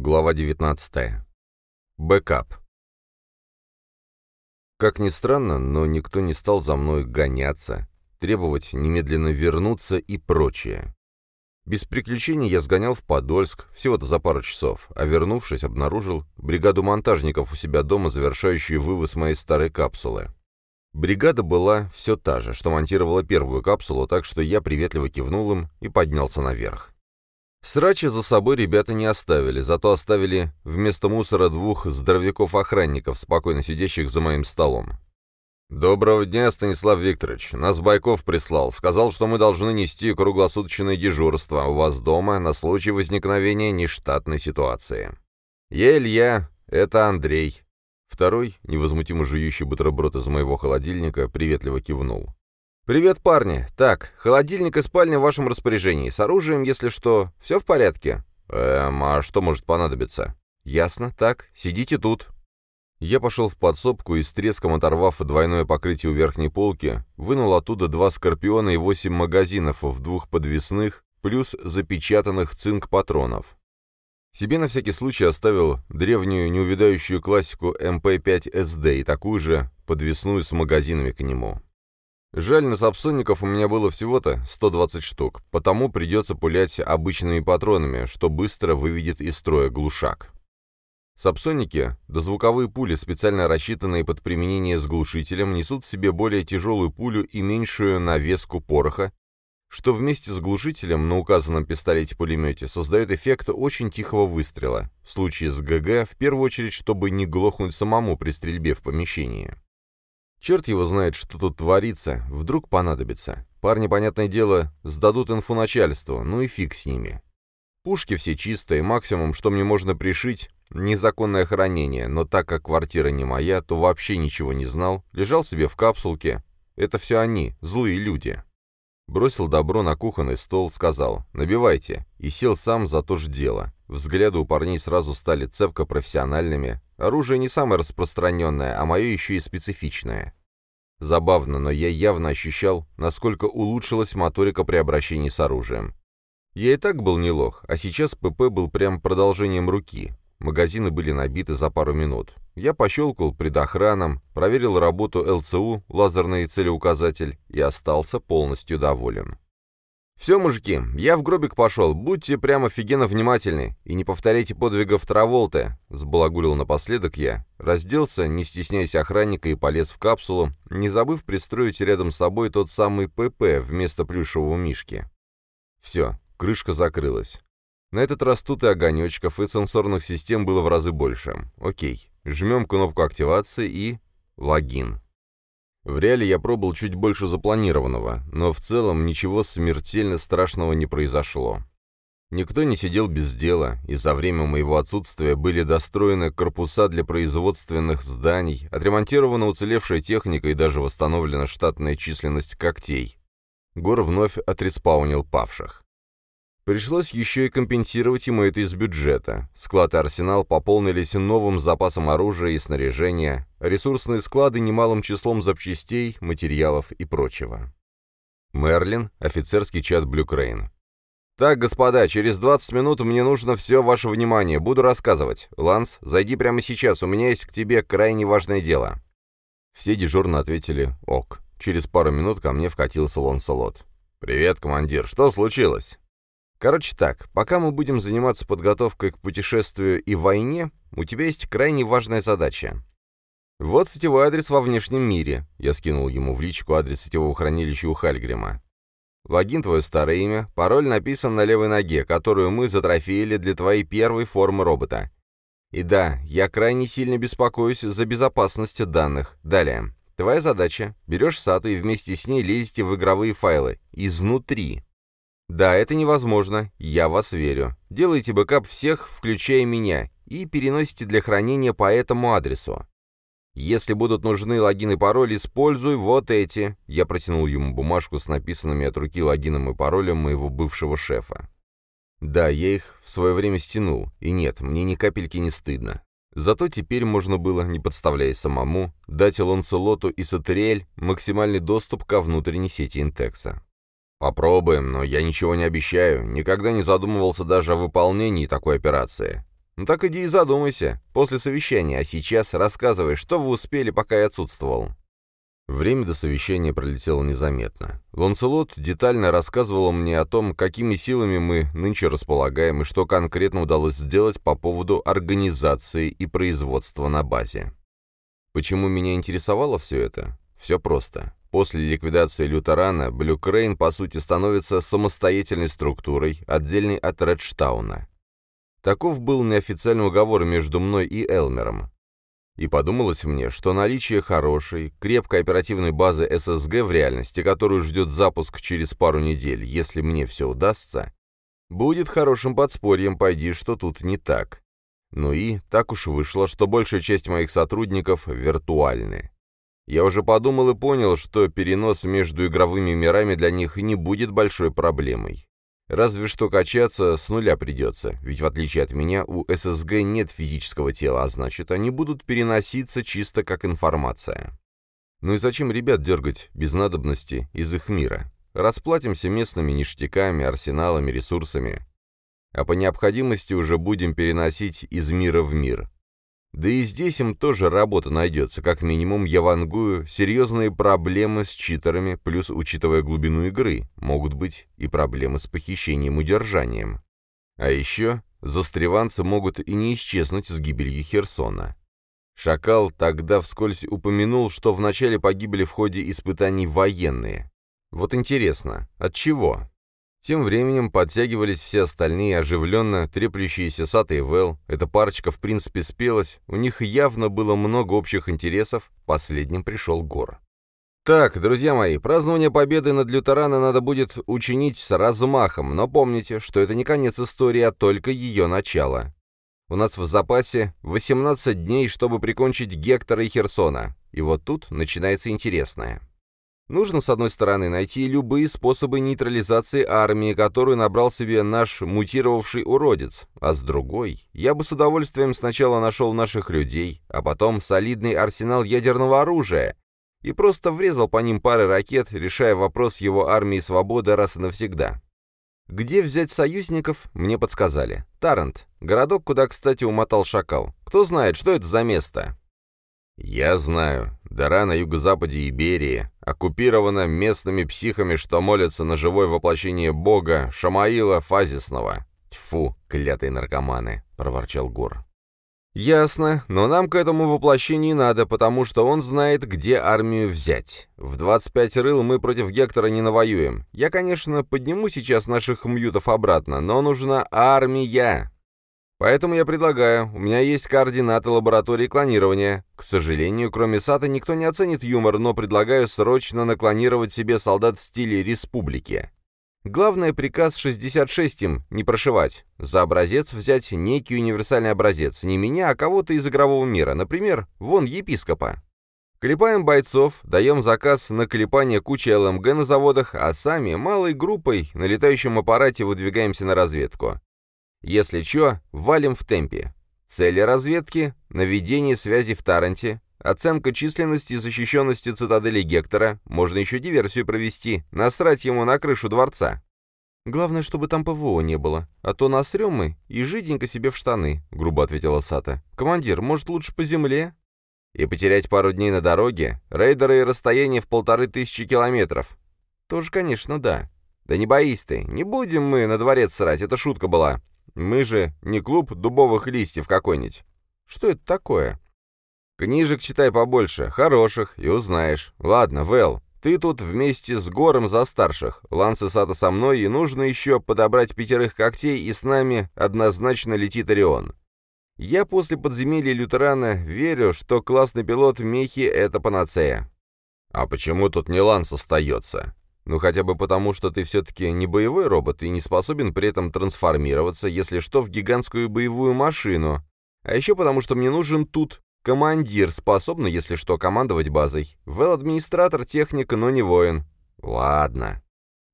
Глава 19. Бэкап. Как ни странно, но никто не стал за мной гоняться, требовать немедленно вернуться и прочее. Без приключений я сгонял в Подольск, всего-то за пару часов, а вернувшись, обнаружил бригаду монтажников у себя дома, завершающую вывоз моей старой капсулы. Бригада была все та же, что монтировала первую капсулу, так что я приветливо кивнул им и поднялся наверх. Срачи за собой ребята не оставили, зато оставили вместо мусора двух здоровяков-охранников, спокойно сидящих за моим столом. «Доброго дня, Станислав Викторович. Нас Байков прислал. Сказал, что мы должны нести круглосуточное дежурство у вас дома на случай возникновения нештатной ситуации. Я Илья, это Андрей». Второй, невозмутимо жующий бутерброд из моего холодильника, приветливо кивнул. «Привет, парни. Так, холодильник и спальня в вашем распоряжении. С оружием, если что. Все в порядке?» «Эм, а что может понадобиться?» «Ясно. Так, сидите тут». Я пошел в подсобку и с треском оторвав двойное покрытие у верхней полки, вынул оттуда два «Скорпиона» и восемь магазинов в двух подвесных, плюс запечатанных цинк-патронов. Себе на всякий случай оставил древнюю неувядающую классику МП-5СД и такую же подвесную с магазинами к нему. Жаль, на сапсонников у меня было всего-то 120 штук, потому придется пулять обычными патронами, что быстро выведет из строя глушак. Сапсонники, дозвуковые пули, специально рассчитанные под применение с глушителем, несут в себе более тяжелую пулю и меньшую навеску пороха, что вместе с глушителем на указанном пистолете-пулемете создает эффект очень тихого выстрела, в случае с ГГ, в первую очередь, чтобы не глохнуть самому при стрельбе в помещении. Черт его знает, что тут творится, вдруг понадобится. Парни, понятное дело, сдадут инфу начальству, ну и фиг с ними. Пушки все чистые, максимум, что мне можно пришить, незаконное хранение, но так как квартира не моя, то вообще ничего не знал, лежал себе в капсулке. Это все они, злые люди. Бросил добро на кухонный стол, сказал «набивайте» и сел сам за то же дело. Взгляды у парней сразу стали цепко профессиональными. Оружие не самое распространенное, а мое еще и специфичное. Забавно, но я явно ощущал, насколько улучшилась моторика при обращении с оружием. Я и так был не лох, а сейчас ПП был прям продолжением руки. Магазины были набиты за пару минут. Я пощелкал предохраном, проверил работу ЛЦУ, лазерный целеуказатель, и остался полностью доволен. «Все, мужики, я в гробик пошел, будьте прямо офигенно внимательны и не повторяйте подвигов Траволты», — сбалагурил напоследок я, разделся, не стесняясь охранника и полез в капсулу, не забыв пристроить рядом с собой тот самый ПП вместо плюшевого мишки. Все, крышка закрылась. На этот раз тут и огонечков, и сенсорных систем было в разы больше. Окей, жмем кнопку активации и... логин. В реале я пробыл чуть больше запланированного, но в целом ничего смертельно страшного не произошло. Никто не сидел без дела, и за время моего отсутствия были достроены корпуса для производственных зданий, отремонтирована уцелевшая техника и даже восстановлена штатная численность когтей. Гор вновь отреспаунил павших. Пришлось еще и компенсировать ему это из бюджета. Склад и арсенал пополнились новым запасом оружия и снаряжения, ресурсные склады немалым числом запчастей, материалов и прочего. Мерлин, офицерский чат Блюкрейн. «Так, господа, через 20 минут мне нужно все ваше внимание, буду рассказывать. Ланс, зайди прямо сейчас, у меня есть к тебе крайне важное дело». Все дежурно ответили «ок». Через пару минут ко мне вкатился Лонсолот. «Привет, командир, что случилось?» Короче так, пока мы будем заниматься подготовкой к путешествию и войне, у тебя есть крайне важная задача. Вот сетевой адрес во внешнем мире. Я скинул ему в личку адрес сетевого хранилища у Хальгрима. Логин твое старое имя, пароль написан на левой ноге, которую мы затрофеили для твоей первой формы робота. И да, я крайне сильно беспокоюсь за безопасность данных. Далее. Твоя задача. Берешь сату и вместе с ней лезете в игровые файлы. Изнутри. Да, это невозможно, я в вас верю. Делайте бэкап всех, включая меня, и переносите для хранения по этому адресу. Если будут нужны логин и пароль, используй вот эти. Я протянул ему бумажку с написанными от руки логином и паролем моего бывшего шефа. Да, я их в свое время стянул, и нет, мне ни капельки не стыдно. Зато теперь можно было, не подставляясь самому, дать Ланселоту и Сатериэль максимальный доступ ко внутренней сети Интекса. «Попробуем, но я ничего не обещаю. Никогда не задумывался даже о выполнении такой операции. Ну так иди и задумайся, после совещания, а сейчас рассказывай, что вы успели, пока я отсутствовал». Время до совещания пролетело незаметно. Ланселот детально рассказывал мне о том, какими силами мы нынче располагаем и что конкретно удалось сделать по поводу организации и производства на базе. Почему меня интересовало все это? Все просто. После ликвидации лютерана, Блюкрейн, по сути, становится самостоятельной структурой, отдельной от Редштауна. Таков был неофициальный уговор между мной и Элмером. И подумалось мне, что наличие хорошей, крепкой оперативной базы ССГ в реальности, которую ждет запуск через пару недель, если мне все удастся, будет хорошим подспорьем, пойди, что тут не так. Ну и так уж вышло, что большая часть моих сотрудников виртуальны. Я уже подумал и понял, что перенос между игровыми мирами для них не будет большой проблемой. Разве что качаться с нуля придется, ведь в отличие от меня у ССГ нет физического тела, а значит, они будут переноситься чисто как информация. Ну и зачем ребят дергать без надобности из их мира? Расплатимся местными ништяками, арсеналами, ресурсами. А по необходимости уже будем переносить из мира в мир. Да и здесь им тоже работа найдется, как минимум я вангую серьезные проблемы с читерами, плюс, учитывая глубину игры, могут быть и проблемы с похищением и удержанием. А еще застреванцы могут и не исчезнуть с гибелью Херсона. Шакал тогда вскользь упомянул, что вначале погибли в ходе испытаний военные. Вот интересно, от чего? Тем временем подтягивались все остальные, оживленно треплющиеся Сата и Вэл. Эта парочка в принципе спелась, у них явно было много общих интересов, последним пришел Гор. Так, друзья мои, празднование победы над Лютерана надо будет учинить с размахом, но помните, что это не конец истории, а только ее начало. У нас в запасе 18 дней, чтобы прикончить Гектора и Херсона. И вот тут начинается интересное. Нужно, с одной стороны, найти любые способы нейтрализации армии, которую набрал себе наш мутировавший уродец, а с другой, я бы с удовольствием сначала нашел наших людей, а потом солидный арсенал ядерного оружия, и просто врезал по ним пары ракет, решая вопрос его армии свободы раз и навсегда. Где взять союзников, мне подсказали. Тарант, городок, куда, кстати, умотал шакал. Кто знает, что это за место? «Я знаю. Дара на юго-западе Иберии, оккупирована местными психами, что молятся на живое воплощение бога Шамаила Фазисного. Тьфу, клятые наркоманы!» — проворчал Гор. «Ясно, но нам к этому воплощению надо, потому что он знает, где армию взять. В 25 рыл мы против Гектора не навоюем. Я, конечно, подниму сейчас наших мьютов обратно, но нужна армия, Поэтому я предлагаю, у меня есть координаты лаборатории клонирования. К сожалению, кроме САТа никто не оценит юмор, но предлагаю срочно наклонировать себе солдат в стиле республики. Главное, приказ 66 им не прошивать. За образец взять некий универсальный образец, не меня, а кого-то из игрового мира, например, вон епископа. Клепаем бойцов, даем заказ на клепание кучи ЛМГ на заводах, а сами малой группой на летающем аппарате выдвигаемся на разведку. Если чё, валим в темпе. Цели разведки — наведение связи в Таранте, оценка численности и защищенности цитадели Гектора, можно еще диверсию провести, насрать ему на крышу дворца. «Главное, чтобы там ПВО не было, а то насрем мы и жиденько себе в штаны», — грубо ответила Сата. «Командир, может, лучше по земле?» «И потерять пару дней на дороге? Рейдеры и расстояние в полторы тысячи километров?» «Тоже, конечно, да». «Да не боись ты, не будем мы на дворец срать, это шутка была. Мы же не клуб дубовых листьев какой-нибудь. Что это такое? Книжек читай побольше, хороших, и узнаешь. Ладно, Вэл, ты тут вместе с Гором за старших. Ланс и Сата со мной, и нужно еще подобрать пятерых когтей, и с нами однозначно летит Орион. Я после подземелья Лютерана верю, что классный пилот Мехи — это панацея. А почему тут не Ланс остается? Ну хотя бы потому, что ты все-таки не боевой робот и не способен при этом трансформироваться, если что, в гигантскую боевую машину. А еще потому, что мне нужен тут командир, способный, если что, командовать базой. Вэл-администратор, техник, но не воин. Ладно.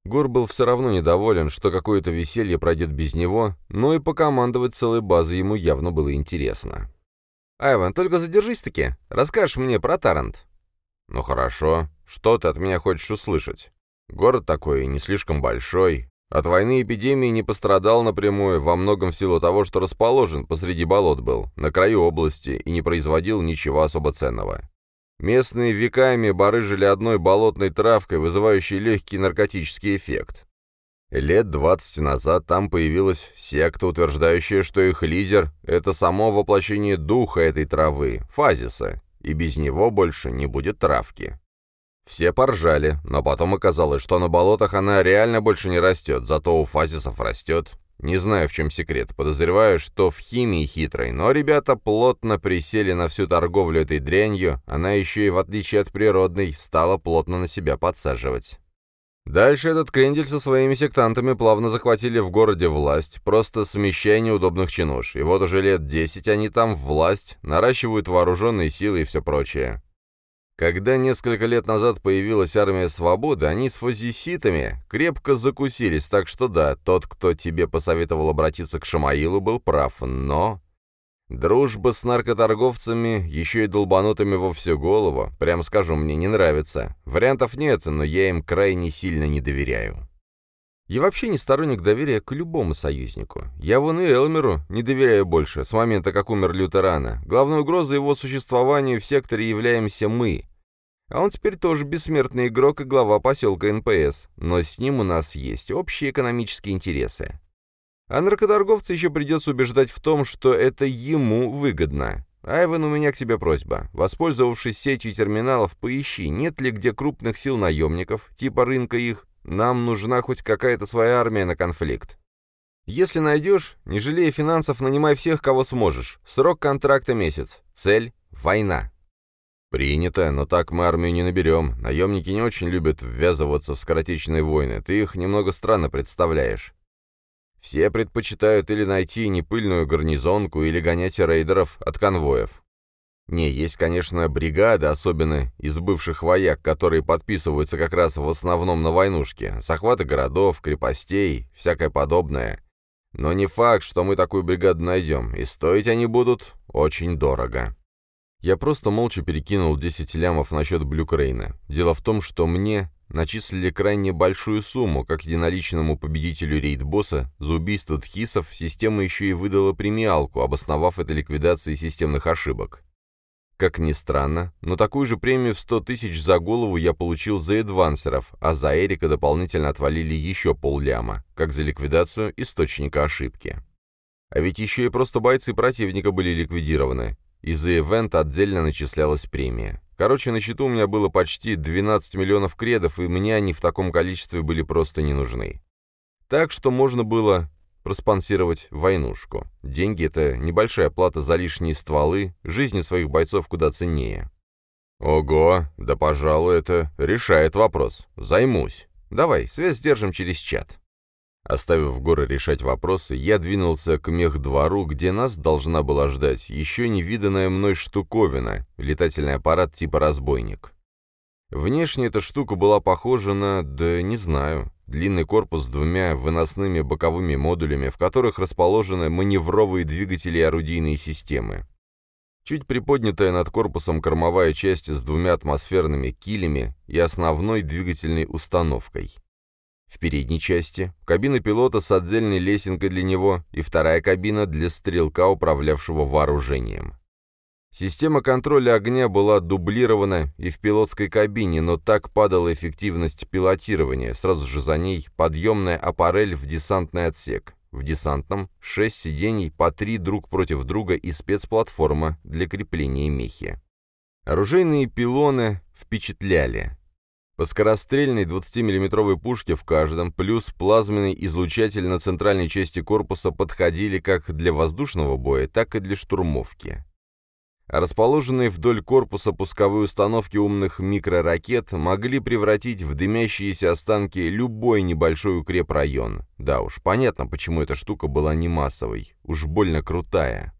Гор был все равно недоволен, что какое-то веселье пройдет без него, но и покомандовать целой базой ему явно было интересно. «Айван, только задержись-таки. Расскажешь мне про Тарант». «Ну хорошо. Что ты от меня хочешь услышать?» Город такой не слишком большой. От войны и эпидемии не пострадал напрямую, во многом в силу того, что расположен посреди болот был, на краю области, и не производил ничего особо ценного. Местные веками барыжили одной болотной травкой, вызывающей легкий наркотический эффект. Лет 20 назад там появилась секта, утверждающая, что их лидер — это само воплощение духа этой травы, фазиса, и без него больше не будет травки. Все поржали, но потом оказалось, что на болотах она реально больше не растет, зато у фазисов растет. Не знаю, в чем секрет, подозреваю, что в химии хитрой, но ребята плотно присели на всю торговлю этой дрянью, она еще и, в отличие от природной, стала плотно на себя подсаживать. Дальше этот крендель со своими сектантами плавно захватили в городе власть, просто смещая неудобных чинуш, и вот уже лет десять они там власть, наращивают вооруженные силы и все прочее. Когда несколько лет назад появилась армия свободы, они с фазиситами крепко закусились, так что да, тот, кто тебе посоветовал обратиться к Шамаилу, был прав, но... Дружба с наркоторговцами, еще и долбанутыми во всю голову, прям скажу, мне не нравится. Вариантов нет, но я им крайне сильно не доверяю. Я вообще не сторонник доверия к любому союзнику. Я вон и Элмеру не доверяю больше, с момента, как умер Лютерана. Главной угрозой его существованию в секторе являемся мы. А он теперь тоже бессмертный игрок и глава поселка НПС, но с ним у нас есть общие экономические интересы. А наркоторговца еще придется убеждать в том, что это ему выгодно. Айвен, у меня к тебе просьба. Воспользовавшись сетью терминалов, поищи, нет ли где крупных сил наемников, типа рынка их, нам нужна хоть какая-то своя армия на конфликт. Если найдешь, не жалея финансов, нанимай всех, кого сможешь. Срок контракта месяц. Цель — война. Принято, но так мы армию не наберем. Наемники не очень любят ввязываться в скоротечные войны. Ты их немного странно представляешь. Все предпочитают или найти непыльную гарнизонку, или гонять рейдеров от конвоев. Не, есть, конечно, бригады, особенно из бывших вояк, которые подписываются как раз в основном на войнушке, захваты городов, крепостей, всякое подобное. Но не факт, что мы такую бригаду найдем, и стоить они будут очень дорого. Я просто молча перекинул 10 лямов на счет Блюкрейна. Дело в том, что мне начислили крайне большую сумму, как единоличному победителю рейд-босса, за убийство тхисов система еще и выдала премиалку, обосновав это ликвидацией системных ошибок. Как ни странно, но такую же премию в 100 тысяч за голову я получил за эдвансеров, а за Эрика дополнительно отвалили еще полляма, как за ликвидацию источника ошибки. А ведь еще и просто бойцы противника были ликвидированы, и за ивент отдельно начислялась премия. Короче, на счету у меня было почти 12 миллионов кредов, и мне они в таком количестве были просто не нужны. Так что можно было проспонсировать войнушку. Деньги — это небольшая плата за лишние стволы, жизни своих бойцов куда ценнее. Ого, да, пожалуй, это решает вопрос. Займусь. Давай, связь держим через чат. Оставив горы решать вопросы, я двинулся к мехдвору, где нас должна была ждать еще невиданная мной штуковина, летательный аппарат типа «разбойник». Внешне эта штука была похожа на, да не знаю, длинный корпус с двумя выносными боковыми модулями, в которых расположены маневровые двигатели и орудийные системы. Чуть приподнятая над корпусом кормовая часть с двумя атмосферными килями и основной двигательной установкой. В передней части кабина пилота с отдельной лесенкой для него и вторая кабина для стрелка, управлявшего вооружением. Система контроля огня была дублирована и в пилотской кабине, но так падала эффективность пилотирования, сразу же за ней подъемная аппарель в десантный отсек. В десантном — шесть сидений по три друг против друга и спецплатформа для крепления мехи. Оружейные пилоны впечатляли. По скорострельной 20-мм пушке в каждом, плюс плазменный излучатель на центральной части корпуса подходили как для воздушного боя, так и для штурмовки. Расположенные вдоль корпуса пусковые установки умных микроракет могли превратить в дымящиеся останки любой небольшой укрепрайон. Да уж, понятно, почему эта штука была не массовой, уж больно крутая.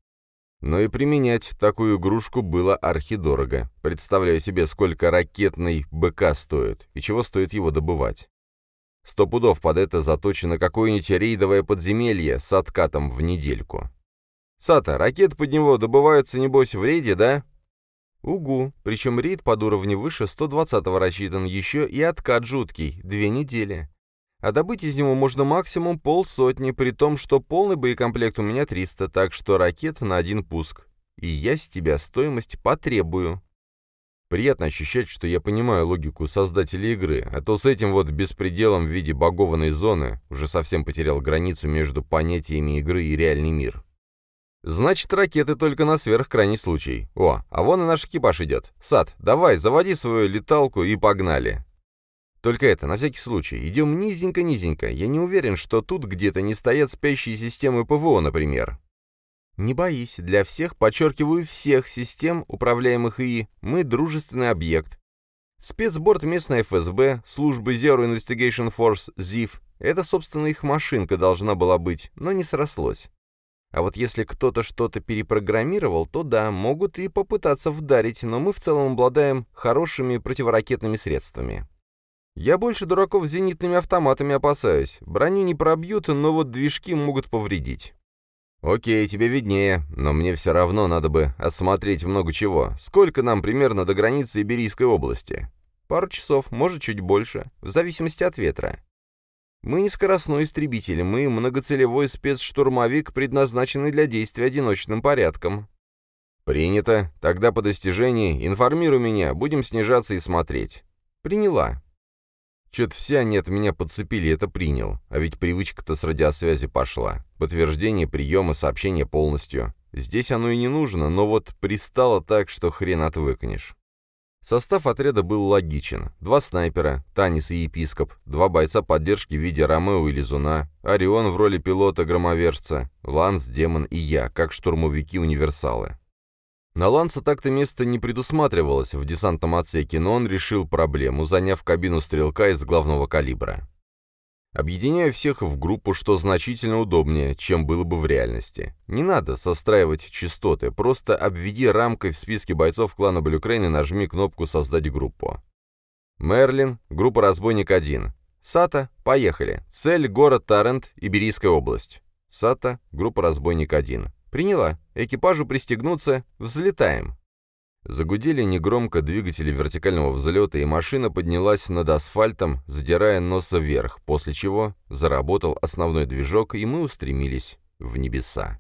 Но и применять такую игрушку было архидорого. Представляю себе, сколько ракетный БК стоит, и чего стоит его добывать. Сто пудов под это заточено какое-нибудь рейдовое подземелье с откатом в недельку. Сата, ракеты под него добываются, небось, в рейде, да? Угу, причем рейд под уровнем выше 120-го рассчитан, еще и откат жуткий, две недели. а добыть из него можно максимум полсотни, при том, что полный боекомплект у меня 300, так что ракет на один пуск. И я с тебя стоимость потребую. Приятно ощущать, что я понимаю логику создателей игры, а то с этим вот беспределом в виде багованной зоны уже совсем потерял границу между понятиями игры и реальный мир. Значит, ракеты только на сверхкрайний случай. О, а вон и наш экипаж идет. Сад, давай, заводи свою леталку и погнали. Только это, на всякий случай, идем низенько-низенько. Я не уверен, что тут где-то не стоят спящие системы ПВО, например. Не боись, для всех, подчеркиваю, всех систем, управляемых ИИ, мы дружественный объект. Спецборд местной ФСБ, службы Zero Investigation Force, ЗИФ, это, собственно, их машинка должна была быть, но не срослось. А вот если кто-то что-то перепрограммировал, то да, могут и попытаться вдарить, но мы в целом обладаем хорошими противоракетными средствами. Я больше дураков с зенитными автоматами опасаюсь. Броню не пробьют, но вот движки могут повредить. Окей, тебе виднее, но мне все равно надо бы осмотреть много чего. Сколько нам примерно до границы Иберийской области? Пару часов, может, чуть больше, в зависимости от ветра. Мы не скоростной истребитель, мы многоцелевой спецштурмовик, предназначенный для действия одиночным порядком. Принято. Тогда по достижении информируй меня, будем снижаться и смотреть. Приняла. Чё-то все они от меня подцепили, это принял. А ведь привычка-то с радиосвязи пошла. Подтверждение приема сообщения полностью. Здесь оно и не нужно, но вот пристало так, что хрен отвыкнешь. Состав отряда был логичен. Два снайпера, Танис и епископ, два бойца поддержки в виде Ромео и Лизуна, Орион в роли пилота-громовержца, Ланс, Демон и я, как штурмовики-универсалы. На Ланса так-то место не предусматривалось в десантном отсеке, но он решил проблему, заняв кабину стрелка из главного калибра. Объединяю всех в группу, что значительно удобнее, чем было бы в реальности. Не надо состраивать частоты, просто обведи рамкой в списке бойцов клана Блюкрейн и нажми кнопку «Создать группу». Мерлин, группа «Разбойник-1». Сата, поехали. Цель – город Тарент, Иберийская область. Сата, группа «Разбойник-1». «Приняла. Экипажу пристегнуться. Взлетаем». Загудели негромко двигатели вертикального взлета, и машина поднялась над асфальтом, задирая носа вверх, после чего заработал основной движок, и мы устремились в небеса.